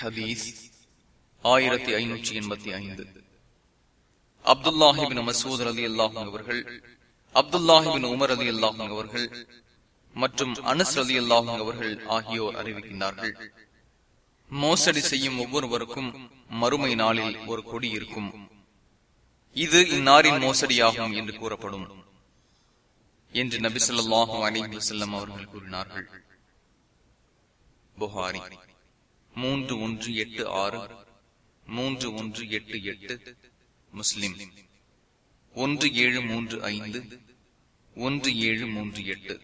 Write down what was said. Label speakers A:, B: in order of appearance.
A: ஹதீஸ் ஆயிரத்தி ஐநூற்றி எண்பத்தி ஐந்து. அப்துல்லாஹிபின் மசூத் அலி அல்லாஹும் அவர்கள் அப்துல்லாஹிபின் உமர் அலி அல்லாஹும் அவர்கள் மற்றும் அனஸ் அலி அல்லாஹும் அவர்கள் ஆகியோர் அறிவிக்கின்றார்கள். மோசடி செய்யும் ஒவ்வொருவருக்கும் மறுமை நாளில் ஒரு கொடி இருக்கும். இது இந்நாரின் மோசடியாகும் என்று கூறப்படும் என்று நபி சொல்லாஹும் அலி வசல்லம் அவர்கள் கூறினார்கள். புகாரி. மூன்று ஒன்று எட்டு ஆறு மூன்று ஒன்று எட்டு எட்டு முஸ்லிம். ஒன்று ஏழு மூன்று ஐந்து ஒன்று ஏழு மூன்று எட்டு.